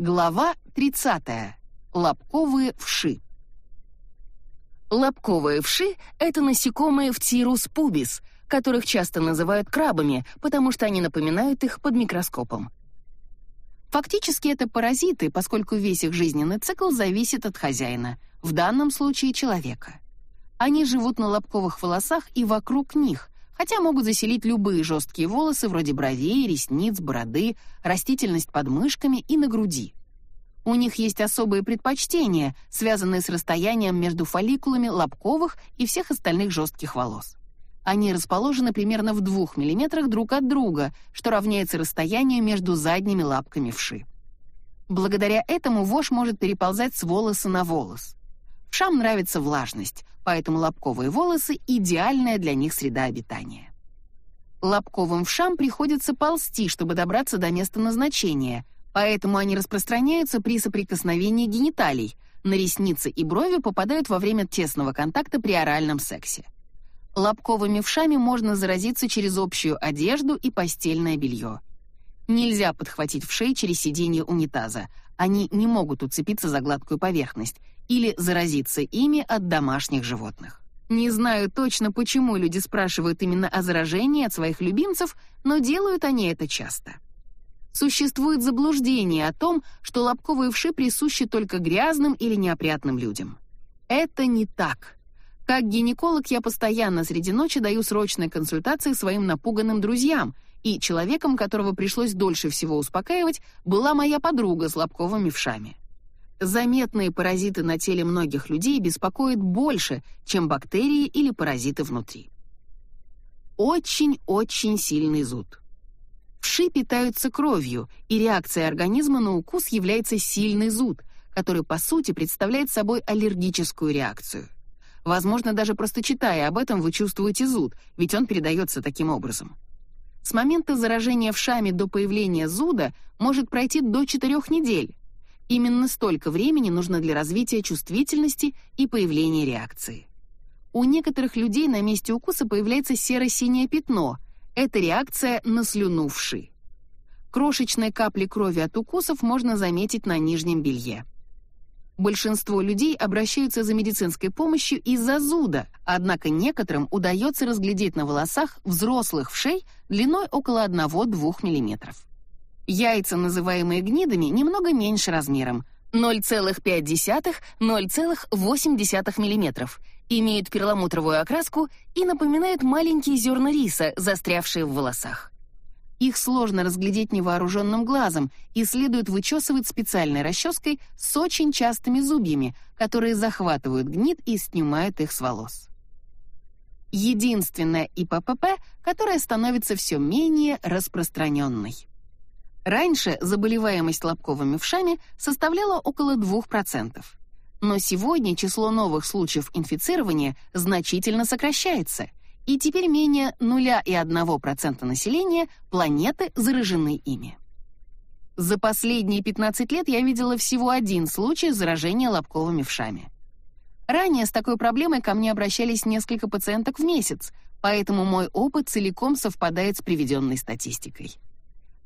Глава 30. Лобковые вши. Лобковые вши — это насекомые в тирус пубис, которых часто называют крабами, потому что они напоминают их под микроскопом. Фактически это паразиты, поскольку весь их жизненный цикл зависит от хозяина, в данном случае человека. Они живут на лобковых волосах и вокруг них, хотя могут заселить любые жесткие волосы вроде бровей, ресниц, бороды, растительность под мышками и на груди. У них есть особые предпочтения, связанные с расстоянием между фолликулами лобковых и всех остальных жестких волос. Они расположены примерно в 2 мм друг от друга, что равняется расстоянию между задними лапками вши. Благодаря этому вошь может переползать с волоса на волос. Вшам нравится влажность, поэтому лобковые волосы — идеальная для них среда обитания. Лобковым вшам приходится ползти, чтобы добраться до места назначения, поэтому они распространяются при соприкосновении гениталий, на ресницы и брови попадают во время тесного контакта при оральном сексе. Лобковыми вшами можно заразиться через общую одежду и постельное белье. Нельзя подхватить вшей через сиденье унитаза, они не могут уцепиться за гладкую поверхность, или заразиться ими от домашних животных. Не знаю точно, почему люди спрашивают именно о заражении от своих любимцев, но делают они это часто. Существует заблуждение о том, что лобковые вши присущи только грязным или неопрятным людям. Это не так. Как гинеколог я постоянно среди ночи даю срочные консультации своим напуганным друзьям, и человеком, которого пришлось дольше всего успокаивать, была моя подруга с лобковыми вшами. Заметные паразиты на теле многих людей беспокоят больше, чем бактерии или паразиты внутри. Очень-очень сильный зуд. Вши питаются кровью, и реакция организма на укус является сильный зуд, который по сути представляет собой аллергическую реакцию. Возможно, даже просто читая об этом, вы чувствуете зуд, ведь он передается таким образом. С момента заражения вшами до появления зуда может пройти до 4 недель, Именно столько времени нужно для развития чувствительности и появления реакции. У некоторых людей на месте укуса появляется серо-синее пятно. Это реакция на слюну вши. Крошечные капли крови от укусов можно заметить на нижнем белье. Большинство людей обращаются за медицинской помощью из-за зуда, однако некоторым удается разглядеть на волосах взрослых вшей длиной около 1-2 мм. Яйца, называемые гнидами, немного меньше размером 0,5-0,8 мм, имеют перламутровую окраску и напоминают маленькие зерна риса, застрявшие в волосах. Их сложно разглядеть невооруженным глазом, и следует вычесывать специальной расческой с очень частыми зубьями, которые захватывают гнид и снимают их с волос. Единственная ИППП, которая становится все менее распространенной. Раньше заболеваемость лобковыми вшами составляла около 2%. Но сегодня число новых случаев инфицирования значительно сокращается, и теперь менее 0,1% населения планеты заражены ими. За последние 15 лет я видела всего один случай заражения лобковыми вшами. Ранее с такой проблемой ко мне обращались несколько пациенток в месяц, поэтому мой опыт целиком совпадает с приведенной статистикой.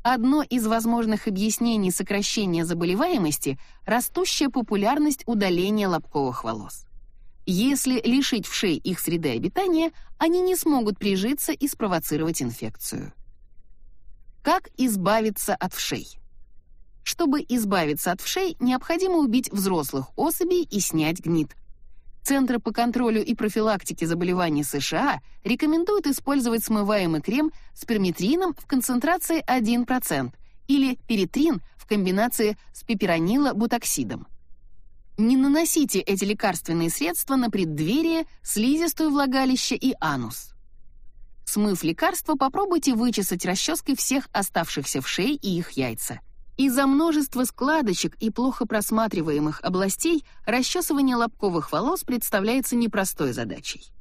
Одно из возможных объяснений сокращения заболеваемости — растущая популярность удаления лобковых волос. Если лишить вшей их среды обитания, они не смогут прижиться и спровоцировать инфекцию. Как избавиться от вшей? Чтобы избавиться от вшей, необходимо убить взрослых особей и снять гнит. Центры по контролю и профилактике заболеваний США рекомендуют использовать смываемый крем с перметрином в концентрации 1% или перитрин в комбинации с пиперонилобутоксидом. Не наносите эти лекарственные средства на преддверие, слизистую влагалище и анус. Смыв лекарство, попробуйте вычесать расческой всех оставшихся в шее и их яйца. Из-за множества складочек и плохо просматриваемых областей расчесывание лобковых волос представляется непростой задачей.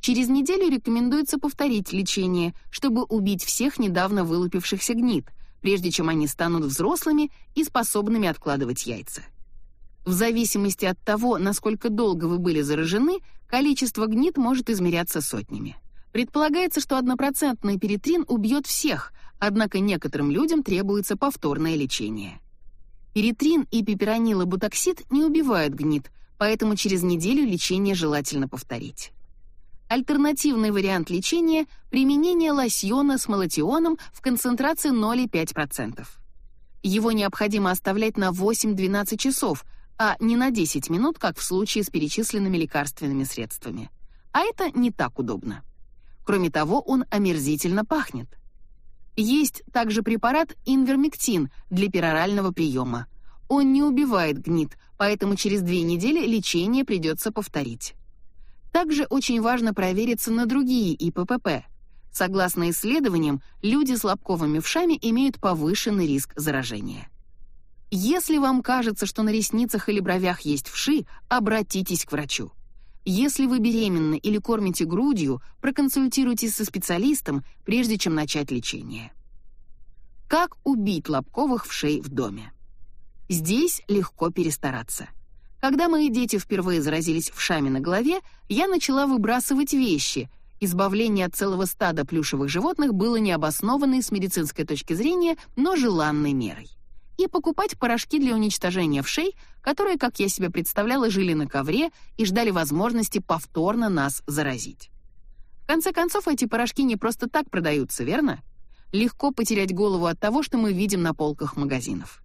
Через неделю рекомендуется повторить лечение, чтобы убить всех недавно вылупившихся гнид, прежде чем они станут взрослыми и способными откладывать яйца. В зависимости от того, насколько долго вы были заражены, количество гнид может измеряться сотнями. Предполагается, что однопроцентный перитрин убьет всех, однако некоторым людям требуется повторное лечение. Перитрин и пиперонилобутоксид не убивают гнит, поэтому через неделю лечение желательно повторить. Альтернативный вариант лечения — применение лосьона с малатионом в концентрации 0,5%. Его необходимо оставлять на 8-12 часов, а не на 10 минут, как в случае с перечисленными лекарственными средствами. А это не так удобно. Кроме того, он омерзительно пахнет. Есть также препарат инвермектин для перорального приема. Он не убивает гнит, поэтому через две недели лечение придется повторить. Также очень важно провериться на другие ИППП. Согласно исследованиям, люди с лобковыми вшами имеют повышенный риск заражения. Если вам кажется, что на ресницах или бровях есть вши, обратитесь к врачу. Если вы беременны или кормите грудью, проконсультируйтесь со специалистом, прежде чем начать лечение. Как убить лобковых вшей в доме? Здесь легко перестараться. Когда мои дети впервые заразились вшами на голове, я начала выбрасывать вещи. Избавление от целого стада плюшевых животных было необоснованной с медицинской точки зрения, но желанной мерой. И покупать порошки для уничтожения вшей, которые, как я себе представляла, жили на ковре и ждали возможности повторно нас заразить. В конце концов, эти порошки не просто так продаются, верно? Легко потерять голову от того, что мы видим на полках магазинов.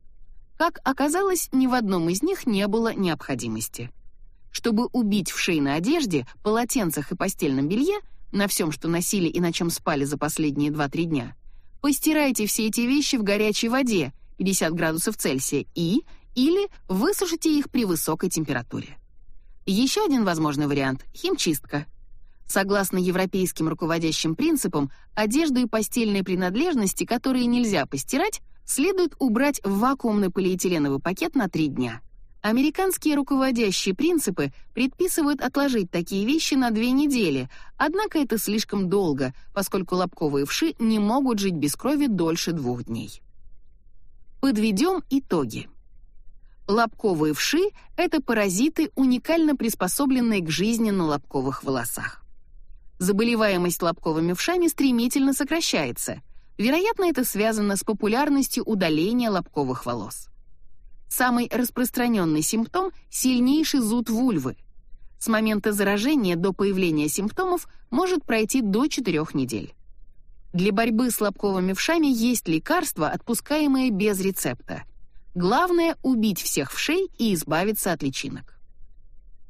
Как оказалось, ни в одном из них не было необходимости. Чтобы убить вшей на одежде, полотенцах и постельном белье, на всем, что носили и на чем спали за последние 2-3 дня, постирайте все эти вещи в горячей воде 50 градусов Цельсия и или высушите их при высокой температуре. Еще один возможный вариант — химчистка. Согласно европейским руководящим принципам, одежду и постельные принадлежности, которые нельзя постирать, следует убрать в вакуумный полиэтиленовый пакет на 3 дня. Американские руководящие принципы предписывают отложить такие вещи на 2 недели, однако это слишком долго, поскольку лобковые вши не могут жить без крови дольше двух дней. Подведем итоги. Лобковые вши — это паразиты, уникально приспособленные к жизни на лобковых волосах. Заболеваемость лобковыми вшами стремительно сокращается — Вероятно, это связано с популярностью удаления лобковых волос. Самый распространенный симптом — сильнейший зуд вульвы. С момента заражения до появления симптомов может пройти до 4 недель. Для борьбы с лобковыми вшами есть лекарства, отпускаемые без рецепта. Главное — убить всех вшей и избавиться от личинок.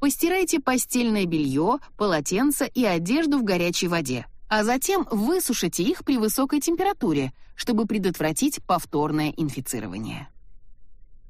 Постирайте постельное белье, полотенца и одежду в горячей воде а затем высушите их при высокой температуре, чтобы предотвратить повторное инфицирование.